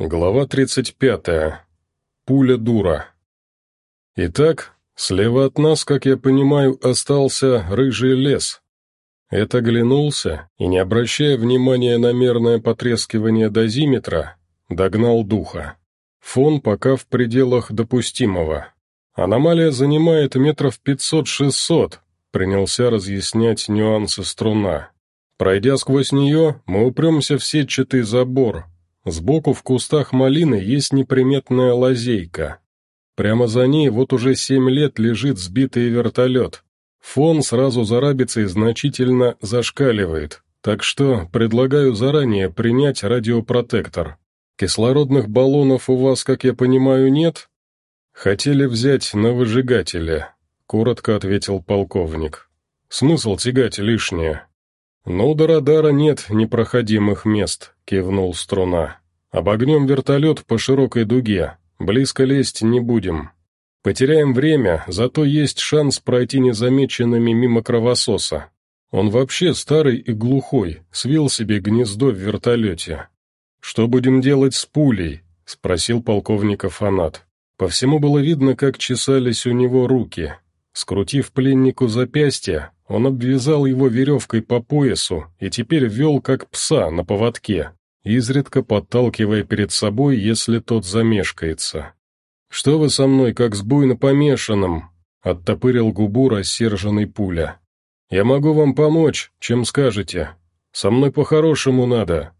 Глава 35. Пуля дура. Итак, слева от нас, как я понимаю, остался рыжий лес. Это оглянулся и, не обращая внимания на мерное потрескивание дозиметра, догнал духа. Фон пока в пределах допустимого. Аномалия занимает метров 500-600, принялся разъяснять нюансы струна. Пройдя сквозь нее, мы упремся в сетчатый забор, Сбоку в кустах малины есть неприметная лазейка. Прямо за ней вот уже семь лет лежит сбитый вертолет. Фон сразу за рабицей значительно зашкаливает, так что предлагаю заранее принять радиопротектор. Кислородных баллонов у вас, как я понимаю, нет? Хотели взять на выжигателе, коротко ответил полковник. Смысл тягать лишнее? «Ну, до радара нет непроходимых мест», — кивнул струна. «Обогнем вертолет по широкой дуге. Близко лезть не будем. Потеряем время, зато есть шанс пройти незамеченными мимо кровососа. Он вообще старый и глухой, свил себе гнездо в вертолете. «Что будем делать с пулей?» — спросил полковника фанат. По всему было видно, как чесались у него руки. Скрутив пленнику запястье, он обвязал его веревкой по поясу и теперь вел как пса на поводке, изредка подталкивая перед собой, если тот замешкается. «Что вы со мной, как с буйно помешанным?» — оттопырил губу рассерженный пуля. «Я могу вам помочь, чем скажете. Со мной по-хорошему надо».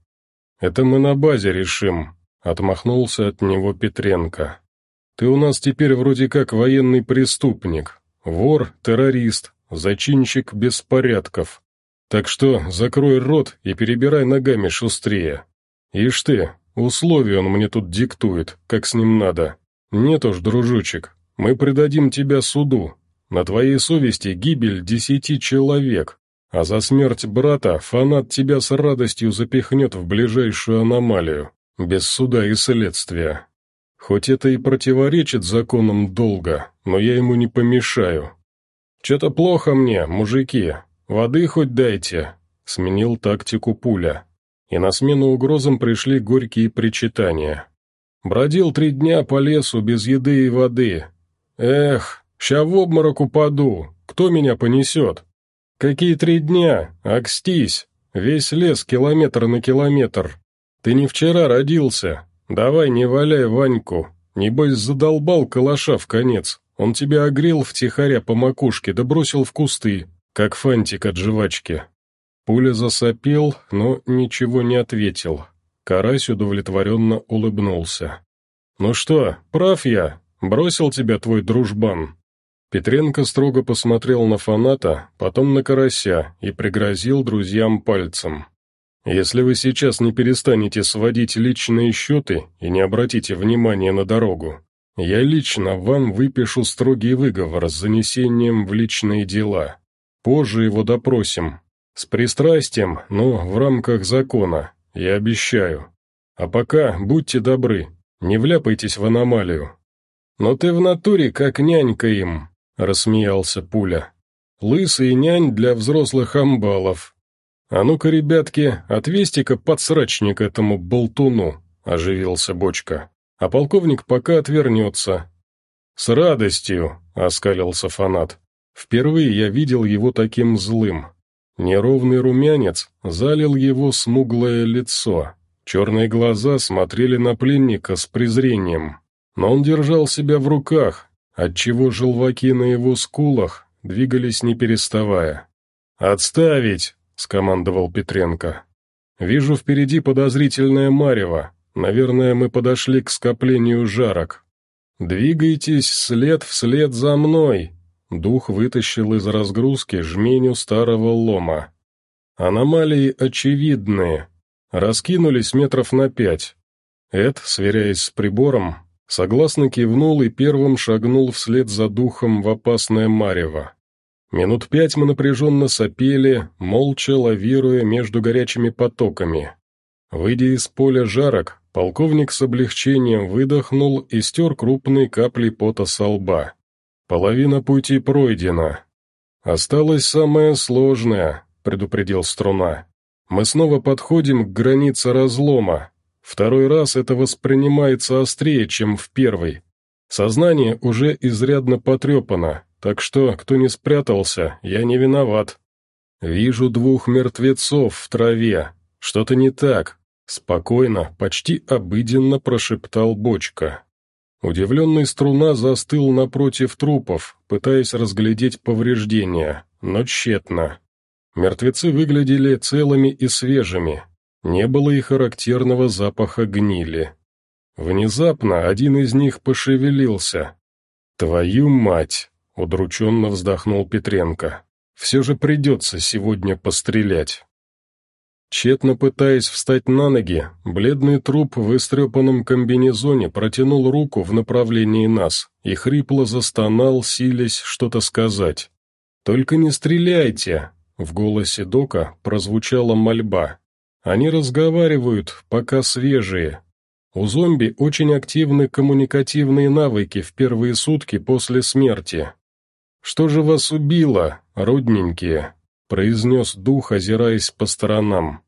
«Это мы на базе решим», — отмахнулся от него Петренко. «Ты у нас теперь вроде как военный преступник, вор, террорист, зачинщик беспорядков. Так что закрой рот и перебирай ногами шустрее. Ишь ты, условия он мне тут диктует, как с ним надо. Нет уж, дружочек, мы предадим тебя суду. На твоей совести гибель десяти человек, а за смерть брата фанат тебя с радостью запихнет в ближайшую аномалию, без суда и следствия. Хоть это и противоречит законам долга, но я ему не помешаю, «Че-то плохо мне, мужики. Воды хоть дайте», — сменил тактику пуля. И на смену угрозам пришли горькие причитания. «Бродил три дня по лесу без еды и воды. Эх, ща в обморок упаду. Кто меня понесет?» «Какие три дня? Акстись! Весь лес километр на километр. Ты не вчера родился. Давай не валяй Ваньку. Небось задолбал калаша в конец. Он тебя огрел втихаря по макушке да бросил в кусты, как фантик от жвачки». Пуля засопел, но ничего не ответил. Карась удовлетворенно улыбнулся. «Ну что, прав я? Бросил тебя твой дружбан?» Петренко строго посмотрел на фаната, потом на карася и пригрозил друзьям пальцем. «Если вы сейчас не перестанете сводить личные счеты и не обратите внимания на дорогу, я лично вам выпишу строгий выговор с занесением в личные дела. Позже его допросим. С пристрастием, но в рамках закона, я обещаю. А пока будьте добры, не вляпайтесь в аномалию». «Но ты в натуре как нянька им», — рассмеялся Пуля. «Лысый нянь для взрослых амбалов. А ну-ка, ребятки, отвесьте-ка подсрачник этому болтуну», — оживился Бочка а полковник пока отвернется». «С радостью», — оскалился фанат. «Впервые я видел его таким злым. Неровный румянец залил его смуглое лицо. Черные глаза смотрели на пленника с презрением. Но он держал себя в руках, отчего желваки на его скулах двигались не переставая. «Отставить!» — скомандовал Петренко. «Вижу впереди подозрительное марево. Наверное, мы подошли к скоплению жарок. «Двигайтесь след вслед за мной!» Дух вытащил из разгрузки жменю старого лома. Аномалии очевидные. Раскинулись метров на пять. Эд, сверяясь с прибором, согласно кивнул и первым шагнул вслед за духом в опасное марево. Минут пять мы напряженно сопели, молча лавируя между горячими потоками. Выйдя из поля жарок, Полковник с облегчением выдохнул и стер крупные капли пота со лба. «Половина пути пройдена. Осталось самое сложное», — предупредил Струна. «Мы снова подходим к границе разлома. Второй раз это воспринимается острее, чем в первый. Сознание уже изрядно потрепано, так что, кто не спрятался, я не виноват. Вижу двух мертвецов в траве. Что-то не так. Спокойно, почти обыденно прошептал бочка. Удивленный струна застыл напротив трупов, пытаясь разглядеть повреждения, но тщетно. Мертвецы выглядели целыми и свежими. Не было и характерного запаха гнили. Внезапно один из них пошевелился. «Твою мать!» — удрученно вздохнул Петренко. «Все же придется сегодня пострелять». Тщетно пытаясь встать на ноги, бледный труп в истрепанном комбинезоне протянул руку в направлении нас и хрипло застонал, силясь что-то сказать. «Только не стреляйте!» — в голосе Дока прозвучала мольба. «Они разговаривают, пока свежие. У зомби очень активны коммуникативные навыки в первые сутки после смерти. Что же вас убило, родненькие?» Произнес дух, озираясь по сторонам.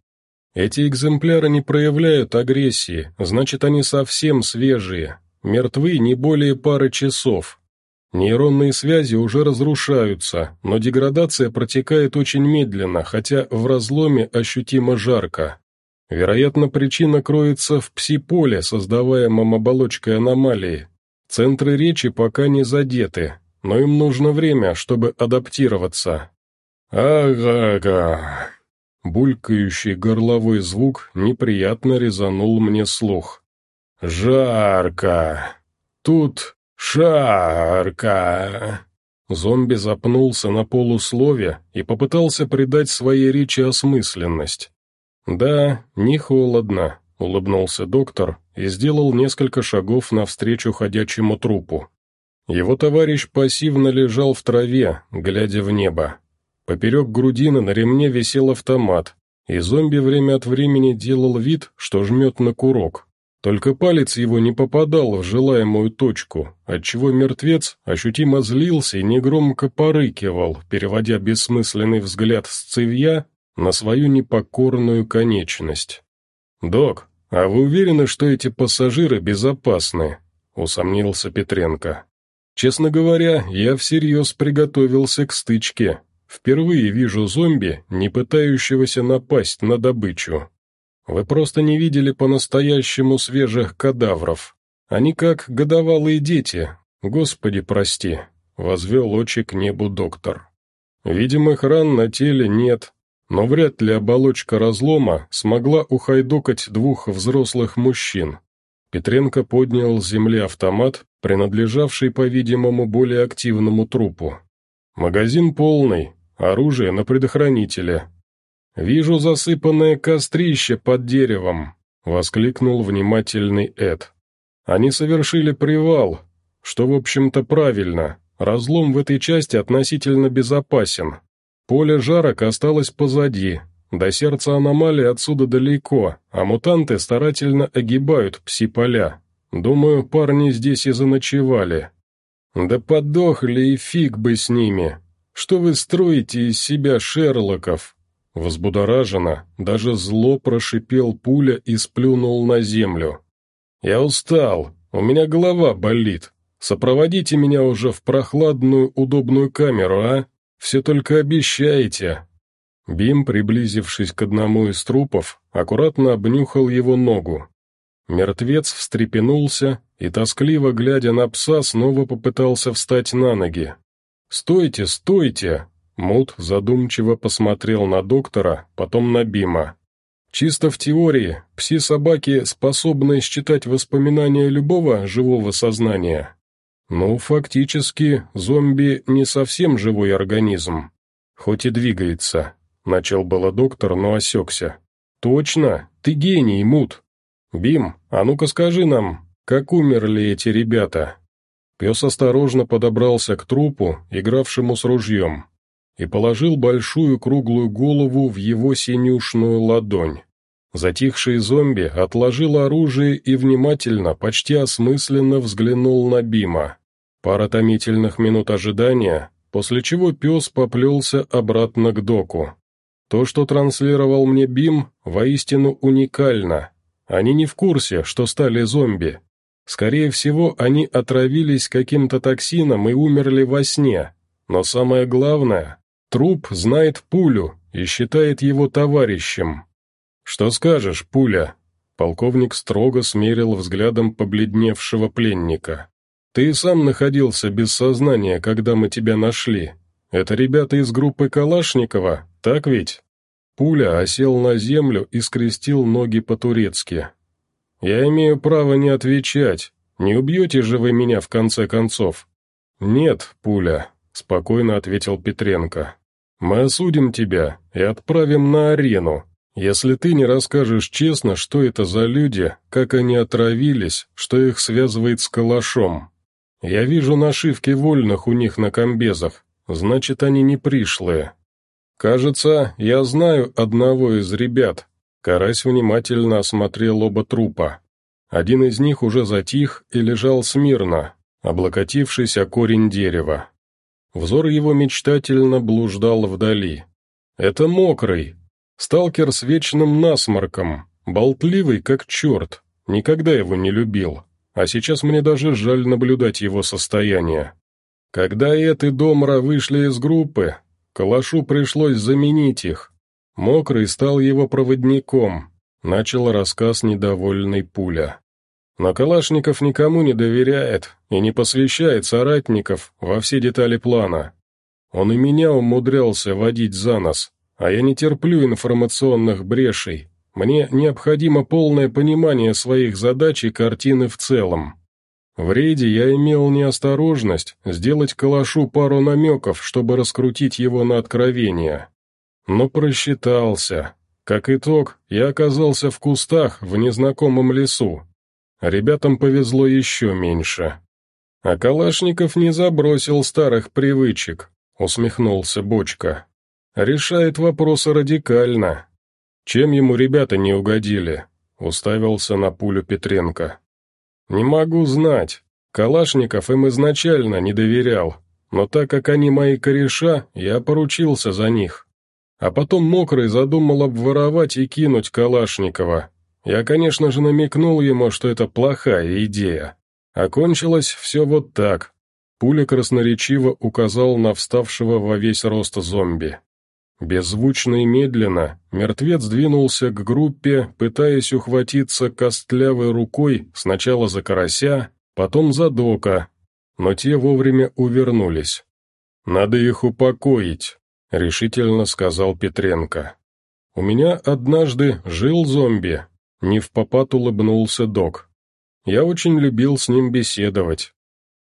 «Эти экземпляры не проявляют агрессии, значит, они совсем свежие, мертвы не более пары часов. Нейронные связи уже разрушаются, но деградация протекает очень медленно, хотя в разломе ощутимо жарко. Вероятно, причина кроется в пси-поле, создаваемом оболочкой аномалии. Центры речи пока не задеты, но им нужно время, чтобы адаптироваться. «Ага-га!» Булькающий горловой звук неприятно резанул мне слух. «Жарко! Тут шарко!» Зомби запнулся на полуслове и попытался придать своей речи осмысленность. «Да, не холодно», — улыбнулся доктор и сделал несколько шагов навстречу ходячему трупу. Его товарищ пассивно лежал в траве, глядя в небо. Поперек грудины на ремне висел автомат, и зомби время от времени делал вид, что жмет на курок. Только палец его не попадал в желаемую точку, отчего мертвец ощутимо злился и негромко порыкивал, переводя бессмысленный взгляд с цевья на свою непокорную конечность. «Док, а вы уверены, что эти пассажиры безопасны?» — усомнился Петренко. «Честно говоря, я всерьез приготовился к стычке». Впервые вижу зомби, не пытающегося напасть на добычу. Вы просто не видели по-настоящему свежих кадавров. Они как годовалые дети. Господи, прости, возвел очи к небу доктор. Видимых ран на теле нет, но вряд ли оболочка разлома смогла ухайдокать двух взрослых мужчин. Петренко поднял с земли автомат, принадлежавший, по-видимому, более активному трупу. «Магазин полный, Оружие на предохранителе. «Вижу засыпанное кострище под деревом», — воскликнул внимательный Эд. «Они совершили привал, что, в общем-то, правильно. Разлом в этой части относительно безопасен. Поле жарок осталось позади, до сердца аномалии отсюда далеко, а мутанты старательно огибают пси-поля. Думаю, парни здесь и заночевали. Да подохли и фиг бы с ними. Что вы строите из себя Шерлоков?» Возбудораженно, даже зло прошипел пуля и сплюнул на землю. «Я устал, у меня голова болит. Сопроводите меня уже в прохладную, удобную камеру, а? Все только обещаете». Бим, приблизившись к одному из трупов, аккуратно обнюхал его ногу. Мертвец встрепенулся и, тоскливо глядя на пса, снова попытался встать на ноги, «Стойте, стойте!» Мут задумчиво посмотрел на доктора, потом на Бима. «Чисто в теории, пси-собаки способны считать воспоминания любого живого сознания. Ну, фактически, зомби не совсем живой организм, хоть и двигается», — начал было доктор, но осекся. «Точно, ты гений, Мут. Бим, а ну-ка скажи нам, как умерли эти ребята?» Пес осторожно подобрался к трупу, игравшему с ружьем, и положил большую круглую голову в его синюшную ладонь. Затихший зомби отложил оружие и внимательно, почти осмысленно взглянул на Бима. Пара томительных минут ожидания, после чего пес поплелся обратно к доку. То, что транслировал мне Бим, воистину уникально. Они не в курсе, что стали зомби. Скорее всего, они отравились каким-то токсином и умерли во сне. Но самое главное, труп знает пулю и считает его товарищем. «Что скажешь, пуля?» Полковник строго смерил взглядом побледневшего пленника. «Ты сам находился без сознания, когда мы тебя нашли. Это ребята из группы Калашникова, так ведь?» Пуля осел на землю и скрестил ноги по-турецки. «Я имею право не отвечать. Не убьете же вы меня в конце концов?» «Нет, Пуля», — спокойно ответил Петренко. «Мы осудим тебя и отправим на арену, если ты не расскажешь честно, что это за люди, как они отравились, что их связывает с калашом. Я вижу нашивки вольных у них на комбезах, значит, они не пришлые. Кажется, я знаю одного из ребят. Карась внимательно осмотрел оба трупа. Один из них уже затих и лежал смирно, облокотившись о корень дерева. Взор его мечтательно блуждал вдали. «Это мокрый, Сталкер с вечным насморком, болтливый как черт, никогда его не любил, а сейчас мне даже жаль наблюдать его состояние. Когда Эд и Домра вышли из группы, Калашу пришлось заменить их. Мокрый стал его проводником, начал рассказ недовольный пуля. Но Калашников никому не доверяет и не посвящает соратников во все детали плана. Он и меня умудрялся водить за нос, а я не терплю информационных брешей. Мне необходимо полное понимание своих задач и картины в целом. В рейде я имел неосторожность сделать калашу пару намеков, чтобы раскрутить его на откровение. Но просчитался. Как итог, я оказался в кустах в незнакомом лесу. Ребятам повезло еще меньше. А Калашников не забросил старых привычек, усмехнулся Бочка. Решает вопросы радикально. Чем ему ребята не угодили? Уставился на пулю Петренко. Не могу знать. Калашников им изначально не доверял, но так как они мои кореша, я поручился за них. А потом Мокрый задумал обворовать и кинуть Калашникова. Я, конечно же, намекнул ему, что это плохая идея. Окончилось все вот так. Пуля красноречиво указал на вставшего во весь рост зомби. Беззвучно и медленно мертвец двинулся к группе, пытаясь ухватиться костлявой рукой сначала за карася, потом за дока, но те вовремя увернулись. «Надо их упокоить», — решительно сказал Петренко. «У меня однажды жил зомби», — не в попад улыбнулся док. «Я очень любил с ним беседовать.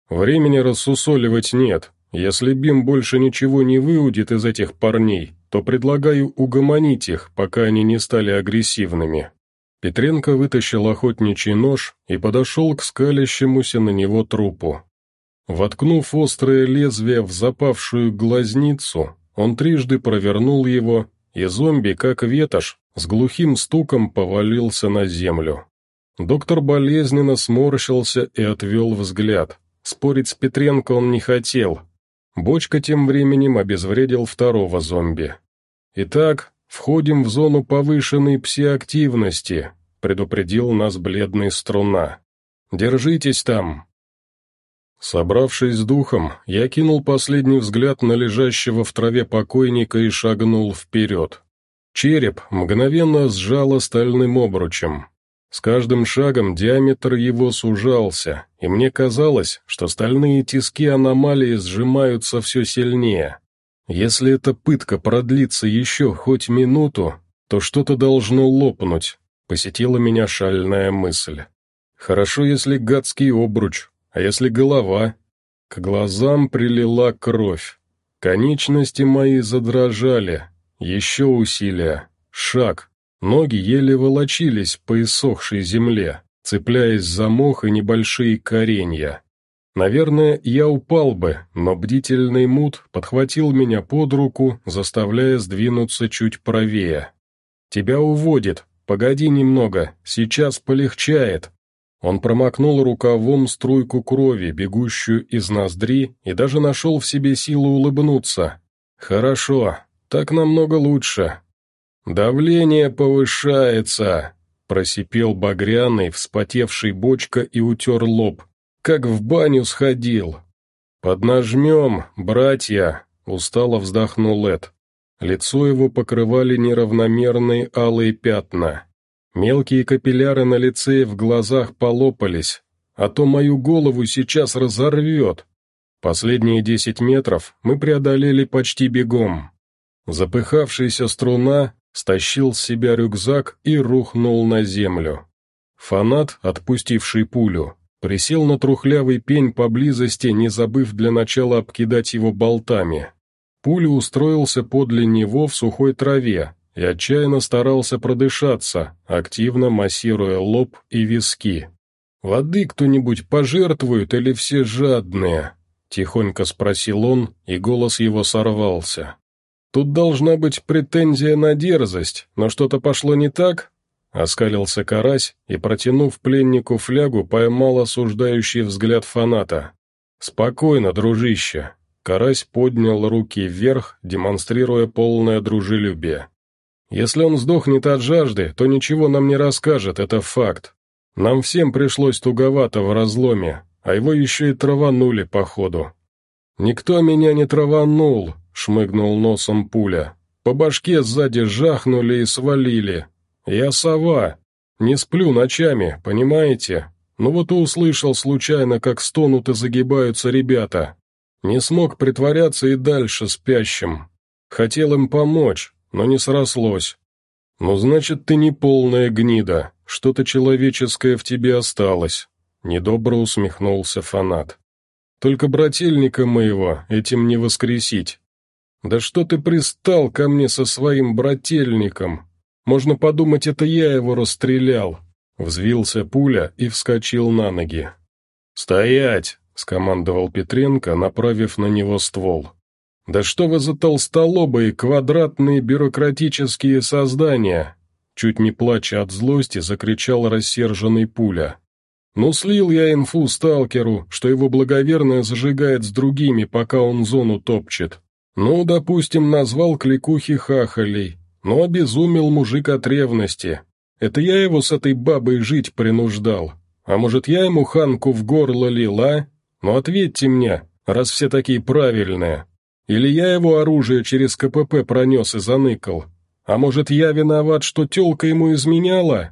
Времени рассусоливать нет, если Бим больше ничего не выудит из этих парней, то предлагаю угомонить их, пока они не стали агрессивными». Петренко вытащил охотничий нож и подошел к скалящемуся на него трупу. Воткнув острое лезвие в запавшую глазницу, он трижды провернул его, и зомби, как ветошь, с глухим стуком повалился на землю. Доктор болезненно сморщился и отвел взгляд. Спорить с Петренко он не хотел, Бочка тем временем обезвредил второго зомби. «Итак, входим в зону повышенной псиактивности», — предупредил нас бледный струна. «Держитесь там». Собравшись с духом, я кинул последний взгляд на лежащего в траве покойника и шагнул вперед. Череп мгновенно сжало стальным обручем. С каждым шагом диаметр его сужался, и мне казалось, что стальные тиски аномалии сжимаются все сильнее. Если эта пытка продлится еще хоть минуту, то что-то должно лопнуть, посетила меня шальная мысль. Хорошо, если гадский обруч, а если голова? К глазам прилила кровь. Конечности мои задрожали. Еще усилия. Шаг. Ноги еле волочились по иссохшей земле, цепляясь за мох и небольшие коренья. Наверное, я упал бы, но бдительный мут подхватил меня под руку, заставляя сдвинуться чуть правее. «Тебя уводит. Погоди немного, сейчас полегчает». Он промокнул рукавом струйку крови, бегущую из ноздри, и даже нашел в себе силу улыбнуться. «Хорошо, так намного лучше. «Давление повышается!» — просипел багряный, вспотевший бочка и утер лоб. «Как в баню сходил!» «Поднажмем, братья!» — устало вздохнул Эд. Лицо его покрывали неравномерные алые пятна. Мелкие капилляры на лице и в глазах полопались, а то мою голову сейчас разорвет. Последние десять метров мы преодолели почти бегом. Запыхавшаяся струна стащил с себя рюкзак и рухнул на землю. Фанат, отпустивший пулю, присел на трухлявый пень поблизости, не забыв для начала обкидать его болтами. Пуля устроился подле него в сухой траве и отчаянно старался продышаться, активно массируя лоб и виски. «Воды кто-нибудь пожертвует или все жадные?» — тихонько спросил он, и голос его сорвался. «Тут должна быть претензия на дерзость, но что-то пошло не так?» Оскалился карась и, протянув пленнику флягу, поймал осуждающий взгляд фаната. «Спокойно, дружище!» Карась поднял руки вверх, демонстрируя полное дружелюбие. «Если он сдохнет от жажды, то ничего нам не расскажет, это факт. Нам всем пришлось туговато в разломе, а его еще и траванули, походу». «Никто меня не траванул», — шмыгнул носом пуля. «По башке сзади жахнули и свалили. Я сова. Не сплю ночами, понимаете? Ну вот и услышал случайно, как стонут и загибаются ребята. Не смог притворяться и дальше спящим. Хотел им помочь, но не срослось. «Ну, значит, ты не полная гнида, что-то человеческое в тебе осталось», — недобро усмехнулся фанат. «Только брательника моего этим не воскресить. Да что ты пристал ко мне со своим брательником? Можно подумать, это я его расстрелял». Взвился пуля и вскочил на ноги. «Стоять!» — скомандовал Петренко, направив на него ствол. «Да что вы за толстолобые, квадратные бюрократические создания!» Чуть не плача от злости, закричал рассерженный пуля. «Ну, слил я инфу сталкеру, что его благоверная зажигает с другими, пока он зону топчет. Ну, допустим, назвал кликухи хахалей, но обезумел мужик от ревности. Это я его с этой бабой жить принуждал. А может, я ему ханку в горло лил, а? Ну ответьте мне, раз все такие правильные. Или я его оружие через КПП пронес и заныкал? А может, я виноват, что тёлка ему изменяла?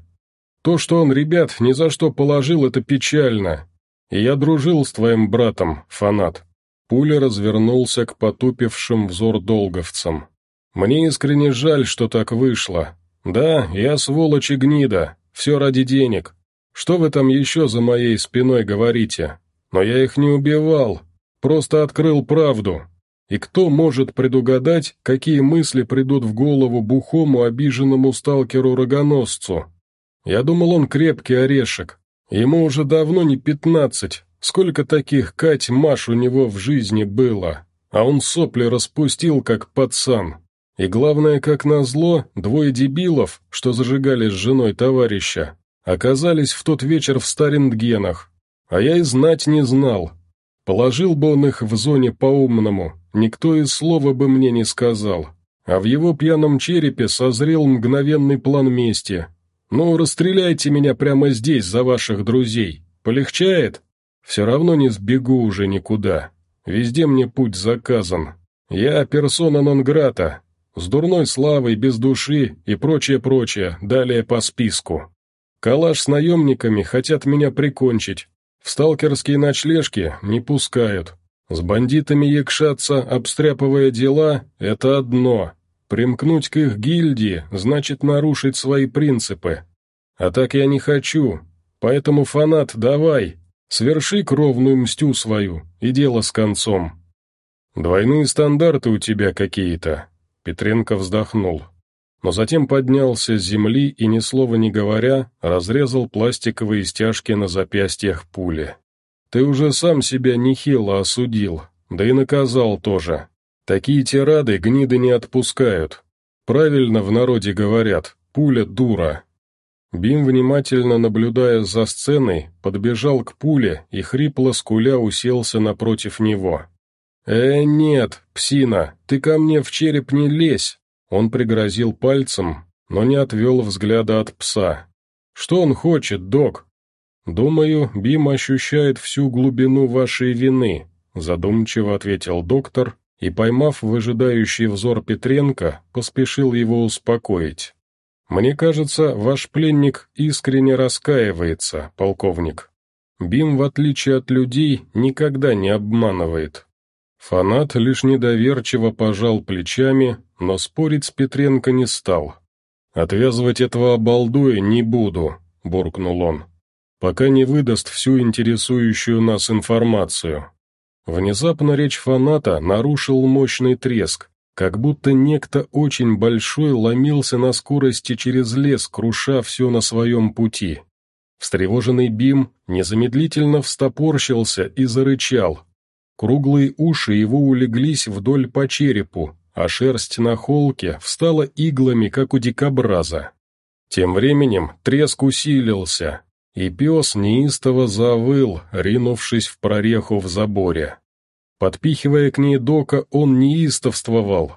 То, что он ребят ни за что положил, это печально. И я дружил с твоим братом, фанат». Пуля развернулся к потупившим взор долговцам. «Мне искренне жаль, что так вышло. Да, я сволочь и гнида, все ради денег. Что вы там еще за моей спиной говорите? Но я их не убивал, просто открыл правду. И кто может предугадать, какие мысли придут в голову бухому обиженному сталкеру-рогоносцу? Я думал, он крепкий орешек. Ему уже давно не пятнадцать. Сколько таких Кать Маш у него в жизни было? А он сопли распустил, как пацан. И главное, как назло, двое дебилов, что зажигали с женой товарища, оказались в тот вечер в Старингенах. А я и знать не знал. Положил бы он их в зоне по-умному, никто и слова бы мне не сказал. А в его пьяном черепе созрел мгновенный план мести. «Ну, расстреляйте меня прямо здесь за ваших друзей. Полегчает? Все равно не сбегу уже никуда. Везде мне путь заказан. Я персона нон-грата, с дурной славой, без души и прочее-прочее, далее по списку. Калаш с наемниками хотят меня прикончить. В сталкерские ночлежки не пускают. С бандитами якшаться, обстряпывая дела, это одно. Примкнуть к их гильдии значит нарушить свои принципы. А так я не хочу. Поэтому, фанат, давай, сверши кровную мстю свою, и дело с концом. Двойные стандарты у тебя какие-то. Петренко вздохнул. Но затем поднялся с земли и, ни слова не говоря, разрезал пластиковые стяжки на запястьях пули. Ты уже сам себя нехило осудил, да и наказал тоже. Такие тирады гниды не отпускают. Правильно в народе говорят, пуля дура. Бим, внимательно наблюдая за сценой, подбежал к пуле и хрипло скуля уселся напротив него. «Э, нет, псина, ты ко мне в череп не лезь!» Он пригрозил пальцем, но не отвел взгляда от пса. Что он хочет, док?» «Думаю, Бим ощущает всю глубину вашей вины», задумчиво ответил доктор и, поймав выжидающий взор Петренко, поспешил его успокоить. «Мне кажется, ваш пленник искренне раскаивается, полковник. Бим, в отличие от людей, никогда не обманывает». Фанат лишь недоверчиво пожал плечами, но спорить с Петренко не стал. «Отвязывать этого обалдуя не буду», — буркнул он, «пока не выдаст всю интересующую нас информацию». Внезапно речь фаната нарушил мощный треск, как будто некто очень большой ломился на скорости через лес, круша все на своем пути. Встревоженный Бим незамедлительно встопорщился и зарычал. Круглые уши его улеглись вдоль по черепу, а шерсть на холке встала иглами, как у дикобраза. Тем временем треск усилился, и пес неистово завыл, ринувшись в прореху в заборе. Подпихивая к ней дока, он неистовствовал.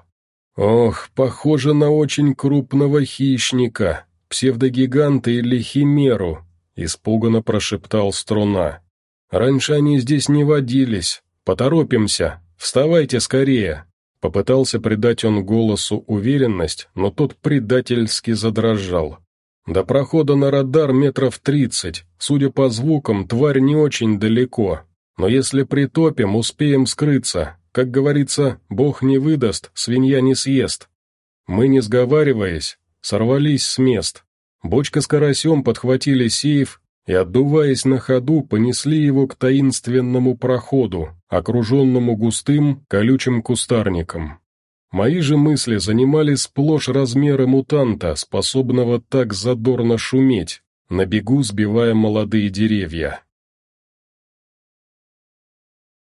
«Ох, похоже на очень крупного хищника, псевдогиганта или химеру», — испуганно прошептал струна. «Раньше они здесь не водились. Поторопимся. Вставайте скорее». Попытался придать он голосу уверенность, но тот предательски задрожал. До прохода на радар метров тридцать, судя по звукам, тварь не очень далеко. Но если притопим, успеем скрыться. Как говорится, бог не выдаст, свинья не съест. Мы, не сговариваясь, сорвались с мест. Бочка с карасем подхватили сейф и, отдуваясь на ходу, понесли его к таинственному проходу, окруженному густым, колючим кустарником. Мои же мысли занимали сплошь размеры мутанта, способного так задорно шуметь, на бегу сбивая молодые деревья.